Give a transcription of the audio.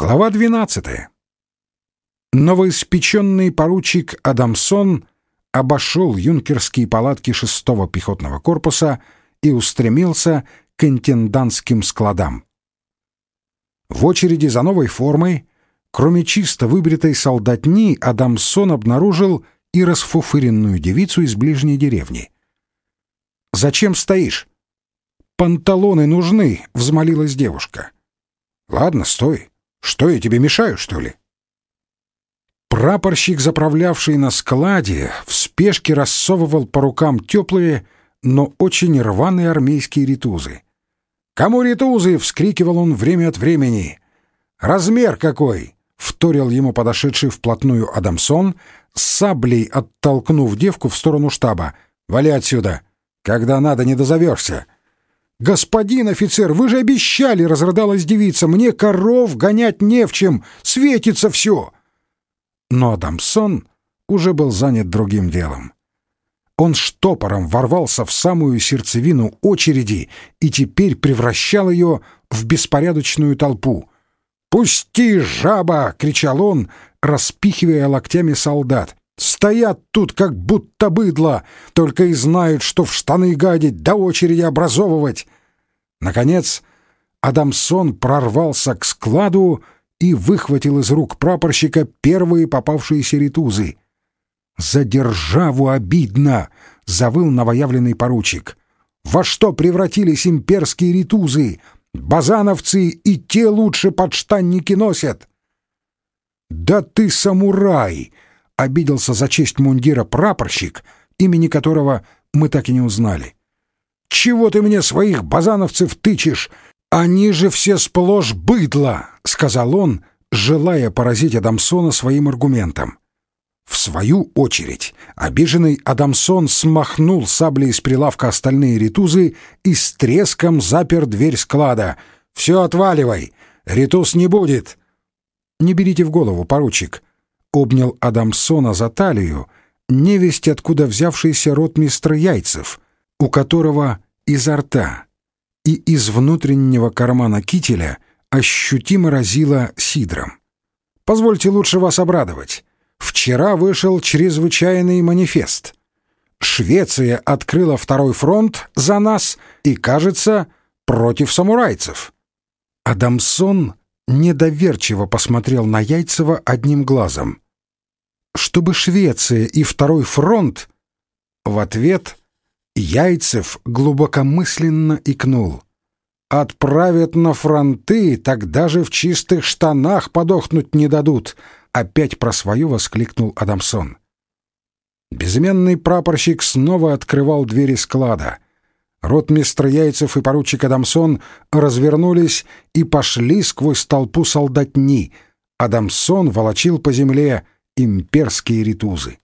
Глава 12. Новоиспеченный поручик Адамсон обошел юнкерские палатки шестого пехотного корпуса и устремился к интендантским складам. В очереди за новой формой, кроме чисто выбритой солдатни, Адамсон обнаружил и расфуфыренную девицу из ближней деревни. «Зачем стоишь?» «Панталоны нужны», — взмолилась девушка. «Ладно, стой. Что, я тебе мешаю, что ли?» Прапорщик, заправлявший на складе, в спешке рассовывал по рукам теплые, но очень рваные армейские ритузы. «Кому ритузы?» — вскрикивал он время от времени. «Размер какой!» — вторил ему подошедший вплотную Адамсон, саблей оттолкнув девку в сторону штаба. «Вали отсюда! Когда надо, не дозовешься!» «Господин офицер, вы же обещали!» — разрыдалась девица. «Мне коров гонять не в чем! Светится все!» Но Адамсон уже был занят другим делом. Он штопором ворвался в самую сердцевину очереди и теперь превращал ее в беспорядочную толпу. «Пусти, жаба!» — кричал он, распихивая локтями солдат. Стоят тут, как будто быдло, только и знают, что в штаны гадить, до очереди образовывать. Наконец, Адамсон прорвался к складу и выхватил из рук прапорщика первые попавшиеся ритузы. «За державу обидно!» — завыл новоявленный поручик. «Во что превратились имперские ритузы? Базановцы и те лучше подштанники носят!» «Да ты самурай!» Обиделся за честь мундира прапорщик, имени которого мы так и не узнали. «Чего ты мне своих базановцев тычешь? Они же все сплошь быдло!» — сказал он, желая поразить Адамсона своим аргументом. В свою очередь, обиженный Адамсон смахнул саблей с прилавка остальные ритузы и с треском запер дверь склада. «Все отваливай! Ритуз не будет!» «Не берите в голову, поручик», обнял Адамсона за талию, невесть откуда взявшийся ротмистр Яйцев, у которого изо рта и из внутреннего кармана кителя ощутимо разило сидром. «Позвольте лучше вас обрадовать. Вчера вышел чрезвычайный манифест. Швеция открыла второй фронт за нас и, кажется, против самурайцев». Адамсон недоверчиво посмотрел на Яйцева одним глазом. «Чтобы Швеция и Второй фронт...» В ответ Яйцев глубокомысленно икнул. «Отправят на фронты, тогда же в чистых штанах подохнуть не дадут!» Опять про свое воскликнул Адамсон. Безыменный прапорщик снова открывал двери склада — Ротмистр Яйцев и поручик Адамсон развернулись и пошли сквозь толпу солдатни. Адамсон волочил по земле имперские ритузы.